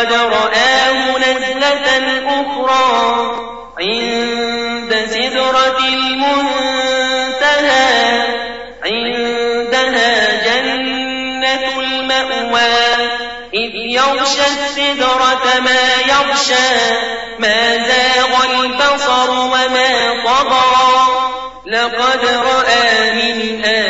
ولقد رآه نزلة أخرى عند سدرة المنتهى عندها جنة المأوى. إذ يغشى السدرة ما يغشى ما زاغ البصر وما طغى. لقد رأى من آيات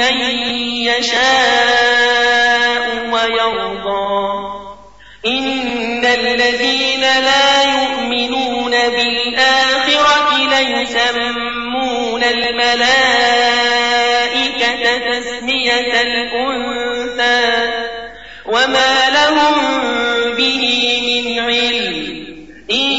لمن يشاء ويرضى. إن الذين لا يؤمنون بالآخرة ليسمون الملائكة تسمية الأنثى. وما لهم به من علم. إن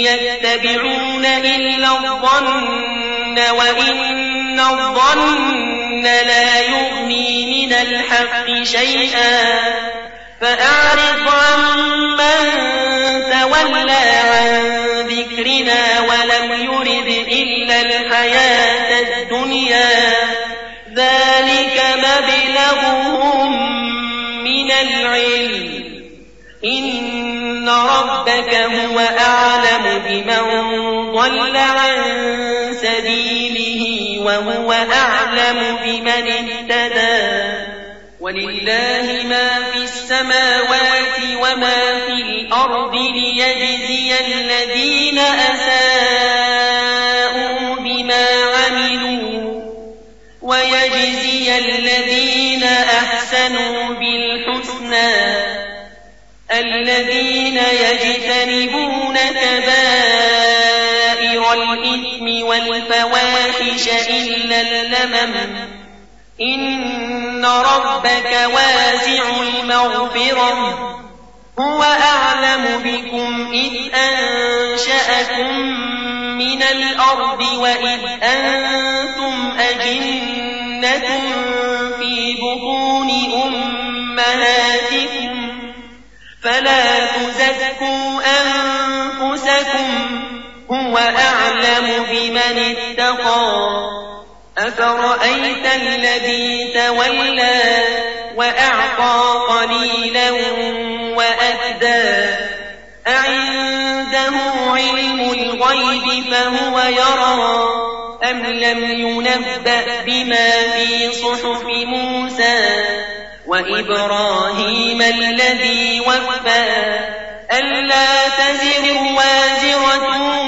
يتبعون إلا الظن وإن الظن لا يغني من الحق شيئا فأعرض عمن تولى عن ذكرنا ولم يرد إلا الحياة الدنيا ذلك مبلغهم من العلم إن ربك هو أعلم بمن ضل عن وهو أعلم بمن اهتدى. ولله ما في السماوات وما في الأرض ليجزي الذين أساءوا بما عملوا. ويجزي الذين أحسنوا بالحسنى. الذين يجتنبون والفواحش إلا اللمم إن ربك واسع المغفرة. هو أعلم بكم إذ أنشأكم من الأرض وإذ أنتم أجنة في بطون أمهاتكم. فلا تزكوا أنفسكم هو أعلم بمن اتقى. أفرأيت الذي تولى وأعطى قليلا وأهدى أعنده علم الغيب فهو يرى. أم لم ينبأ بما في صحف موسى وإبراهيم الذي وفى؟ ألا تزر وازرة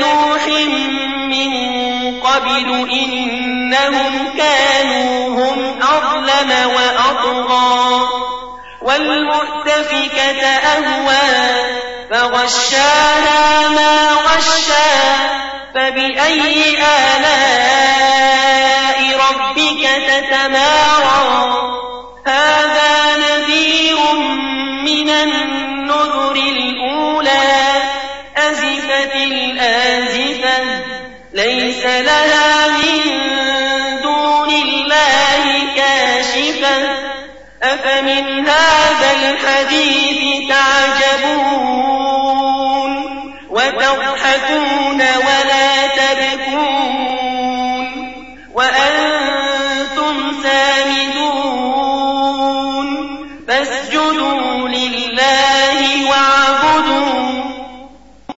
نوح من قبل إنهم كانوا هم أظلم وأطغى والمؤتفكة أهوى فغشاها ما غشى فبأي آلاء ليس لها من دون الله كاشفة. أفمن هذا الحديث تعجبون؟